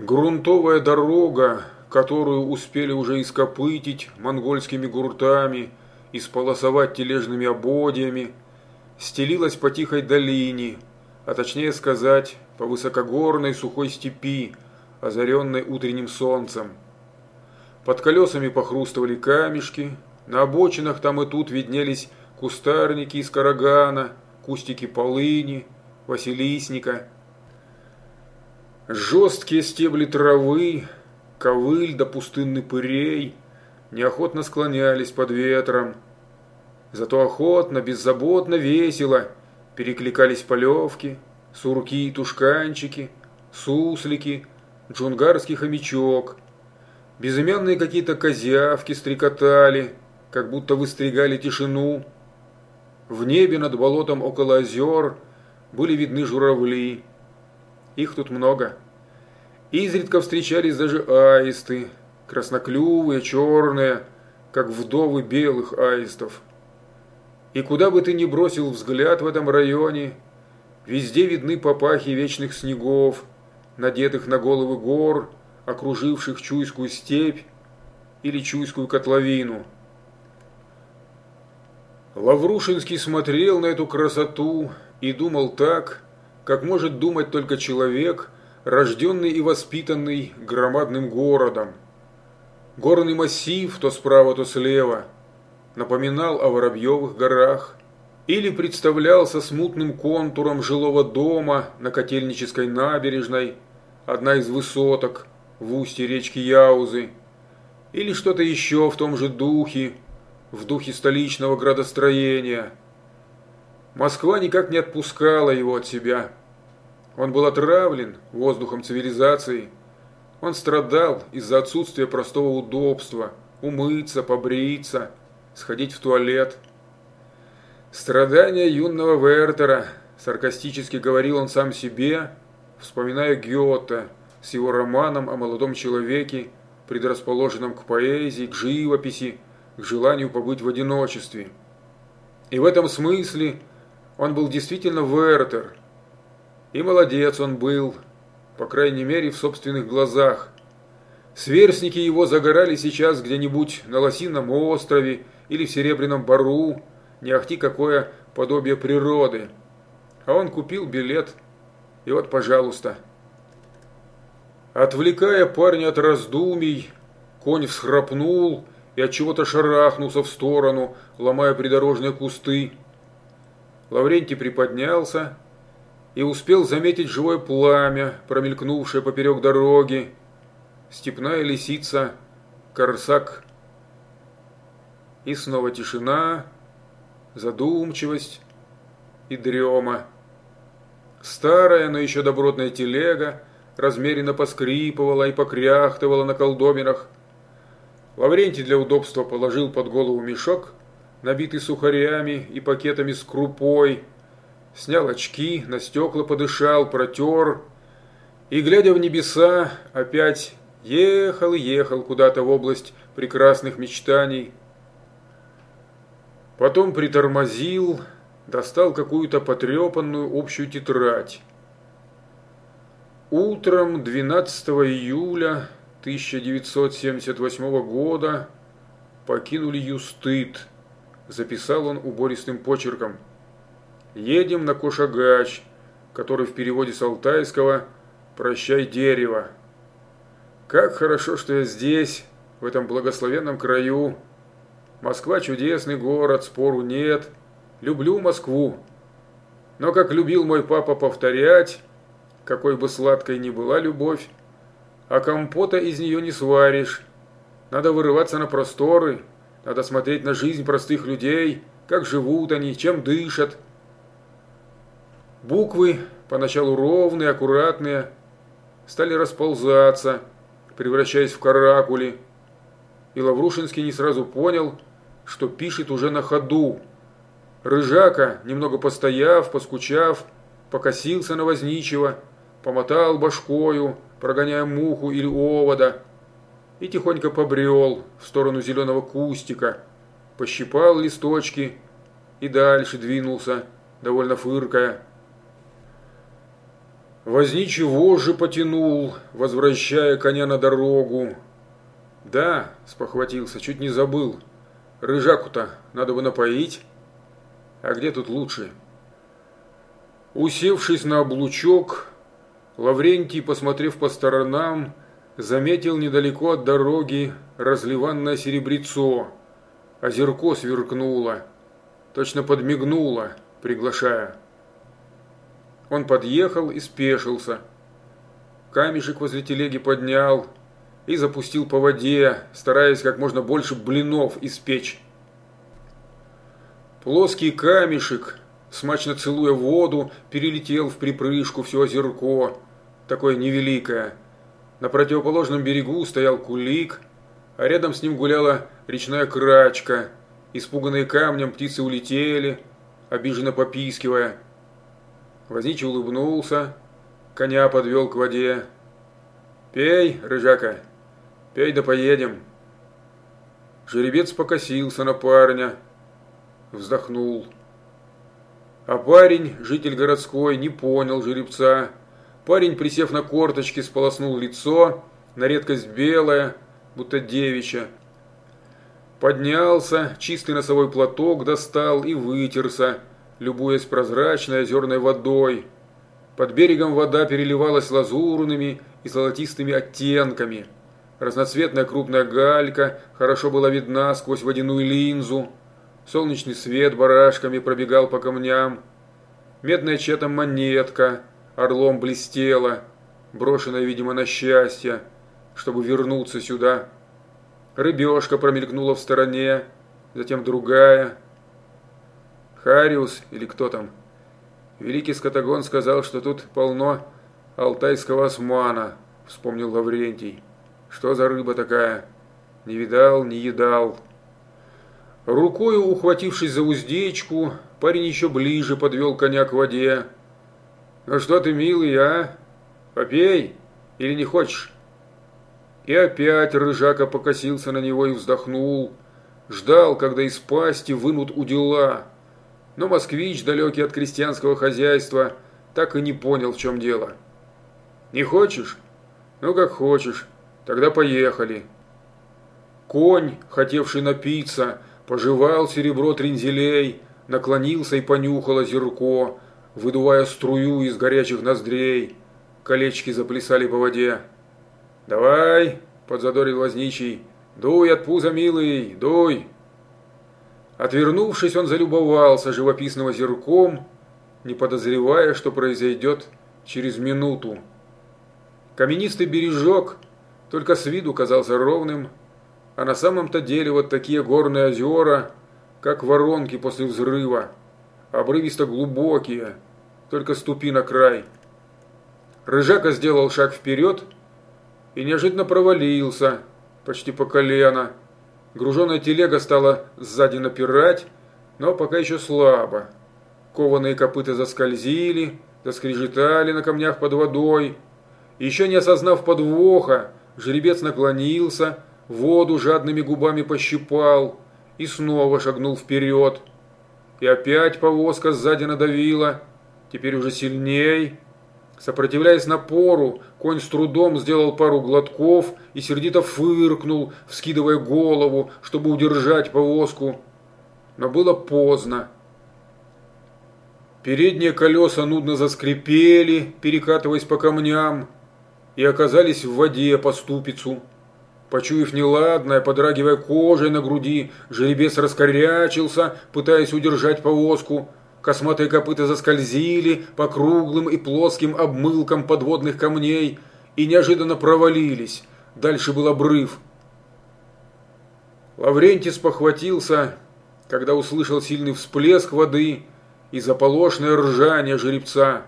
Грунтовая дорога, которую успели уже ископытить монгольскими гуртами и сполосовать тележными ободьями, стелилась по тихой долине, а точнее сказать, по высокогорной сухой степи, озаренной утренним солнцем. Под колесами похрустывали камешки, на обочинах там и тут виднелись кустарники из карагана, кустики полыни, василисника – Жесткие стебли травы, ковыль да пустынный пырей неохотно склонялись под ветром. Зато охотно, беззаботно, весело перекликались полевки, сурки и тушканчики, суслики, джунгарский хомячок. Безымянные какие-то козявки стрекотали, как будто выстригали тишину. В небе над болотом около озер были видны журавли. Их тут много. Изредка встречались даже аисты, красноклювые, черные, как вдовы белых аистов. И куда бы ты ни бросил взгляд в этом районе, везде видны попахи вечных снегов, надетых на головы гор, окруживших Чуйскую степь или Чуйскую котловину. Лаврушинский смотрел на эту красоту и думал так, как может думать только человек, рожденный и воспитанный громадным городом. Горный массив, то справа, то слева, напоминал о Воробьевых горах или представлялся смутным контуром жилого дома на Котельнической набережной, одна из высоток в устье речки Яузы, или что-то еще в том же духе, в духе столичного градостроения. Москва никак не отпускала его от себя. Он был отравлен воздухом цивилизации. Он страдал из-за отсутствия простого удобства – умыться, побриться, сходить в туалет. Страдания юного Вертера, саркастически говорил он сам себе, вспоминая Гёте с его романом о молодом человеке, предрасположенном к поэзии, к живописи, к желанию побыть в одиночестве. И в этом смысле он был действительно Вертер – и молодец он был, по крайней мере, в собственных глазах. Сверстники его загорали сейчас где-нибудь на Лосином острове или в Серебряном Бару, не ахти какое подобие природы. А он купил билет, и вот, пожалуйста. Отвлекая парня от раздумий, конь всхрапнул и от чего-то шарахнулся в сторону, ломая придорожные кусты. Лаврентий приподнялся, и успел заметить живое пламя, промелькнувшее поперек дороги. Степная лисица, корсак. И снова тишина, задумчивость и дрема. Старая, но еще добротная телега размеренно поскрипывала и покряхтывала на колдомерах. Лаврентий для удобства положил под голову мешок, набитый сухарями и пакетами с крупой, снял очки, на стекла подышал, протер и, глядя в небеса, опять ехал и ехал куда-то в область прекрасных мечтаний. Потом притормозил, достал какую-то потрепанную общую тетрадь. Утром 12 июля 1978 года покинули Юстыт, записал он убористым почерком – Едем на Кошагач, который в переводе с алтайского «Прощай, дерево». Как хорошо, что я здесь, в этом благословенном краю. Москва чудесный город, спору нет. Люблю Москву. Но как любил мой папа повторять, какой бы сладкой ни была любовь, а компота из нее не сваришь. Надо вырываться на просторы, надо смотреть на жизнь простых людей, как живут они, чем дышат, Буквы, поначалу ровные, аккуратные, стали расползаться, превращаясь в каракули. И Лаврушинский не сразу понял, что пишет уже на ходу. Рыжака, немного постояв, поскучав, покосился на возничего, помотал башкою, прогоняя муху или овода, и тихонько побрел в сторону зеленого кустика, пощипал листочки и дальше двинулся, довольно фыркая. Возничий вожжи потянул, возвращая коня на дорогу. Да, спохватился, чуть не забыл. Рыжаку-то надо бы напоить. А где тут лучше? Усевшись на облучок, Лаврентий, посмотрев по сторонам, заметил недалеко от дороги разливанное серебрецо. Озерко сверкнуло, точно подмигнуло, приглашая. Он подъехал и спешился. Камешек возле телеги поднял и запустил по воде, стараясь как можно больше блинов испечь. Плоский камешек, смачно целуя воду, перелетел в припрыжку все озерко, такое невеликое. На противоположном берегу стоял кулик, а рядом с ним гуляла речная крачка. Испуганные камнем птицы улетели, обиженно попискивая – Возничий улыбнулся, коня подвел к воде. «Пей, рыжака, пей да поедем». Жеребец покосился на парня, вздохнул. А парень, житель городской, не понял жеребца. Парень, присев на корточки, сполоснул лицо, на редкость белое, будто девичье. Поднялся, чистый носовой платок достал и вытерся, любуясь прозрачной озерной водой. Под берегом вода переливалась лазурными и золотистыми оттенками. Разноцветная крупная галька хорошо была видна сквозь водяную линзу. Солнечный свет барашками пробегал по камням. Медная чья-то монетка орлом блестела, брошенная, видимо, на счастье, чтобы вернуться сюда. Рыбешка промелькнула в стороне, затем другая – Хариус или кто там. Великий скотагон сказал, что тут полно алтайского османа, вспомнил Лаврентий. Что за рыба такая? Не видал, не едал. Рукою ухватившись за уздечку, парень еще ближе подвел коня к воде. «Ну что ты, милый, а? Попей? Или не хочешь?» И опять рыжака покосился на него и вздохнул. Ждал, когда из пасти вынут удила но москвич, далекий от крестьянского хозяйства, так и не понял, в чем дело. «Не хочешь? Ну, как хочешь. Тогда поехали». Конь, хотевший напиться, пожевал серебро трензелей, наклонился и понюхал озерко, выдувая струю из горячих ноздрей. Колечки заплясали по воде. «Давай!» – подзадорил возничий. «Дуй от пуза, милый, дуй!» Отвернувшись, он залюбовался живописным озерком, не подозревая, что произойдет через минуту. Каменистый бережок только с виду казался ровным, а на самом-то деле вот такие горные озера, как воронки после взрыва, обрывисто глубокие, только ступи на край. Рыжака сделал шаг вперед и неожиданно провалился, почти по колено, Груженная телега стала сзади напирать, но пока еще слабо. Кованые копыта заскользили, заскрежетали на камнях под водой. Еще не осознав подвоха, жеребец наклонился, воду жадными губами пощипал и снова шагнул вперед. И опять повозка сзади надавила, теперь уже сильней, Сопротивляясь напору, конь с трудом сделал пару глотков и сердито фыркнул, вскидывая голову, чтобы удержать повозку. Но было поздно. Передние колеса нудно заскрипели, перекатываясь по камням, и оказались в воде по ступицу. Почуяв неладное, подрагивая кожей на груди, жеребец раскорячился, пытаясь удержать повозку, Косматые копыта заскользили по круглым и плоским обмылкам подводных камней и неожиданно провалились. Дальше был обрыв. Лаврентий спохватился, когда услышал сильный всплеск воды и заполошное ржание жеребца.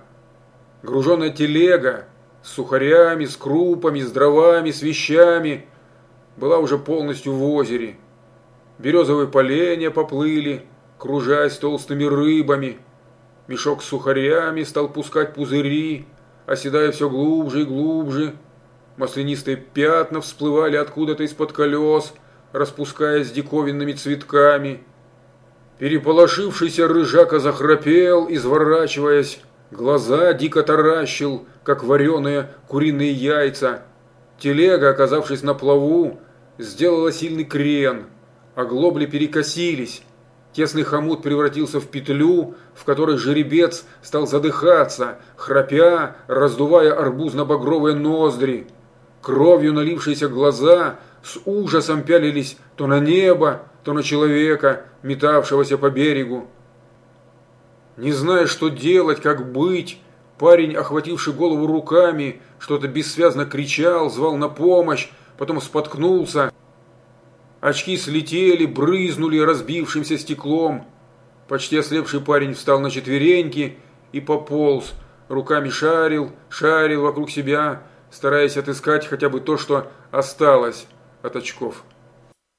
Груженная телега с сухарями, с крупами, с дровами, с вещами была уже полностью в озере. Березовые поленья поплыли, кружась толстыми рыбами. Мешок с сухарями стал пускать пузыри, оседая все глубже и глубже. Маслянистые пятна всплывали откуда-то из-под колес, распускаясь диковинными цветками. Переполошившийся рыжака захрапел, изворачиваясь, Глаза дико таращил, как вареные куриные яйца. Телега, оказавшись на плаву, сделала сильный крен, а глобли перекосились. Тесный хомут превратился в петлю, в которой жеребец стал задыхаться, храпя, раздувая арбузно-багровые ноздри. Кровью налившиеся глаза с ужасом пялились то на небо, то на человека, метавшегося по берегу. Не зная, что делать, как быть, парень, охвативший голову руками, что-то бессвязно кричал, звал на помощь, потом споткнулся. Очки слетели, брызнули разбившимся стеклом. Почти ослепший парень встал на четвереньки и пополз, руками шарил, шарил вокруг себя, стараясь отыскать хотя бы то, что осталось от очков.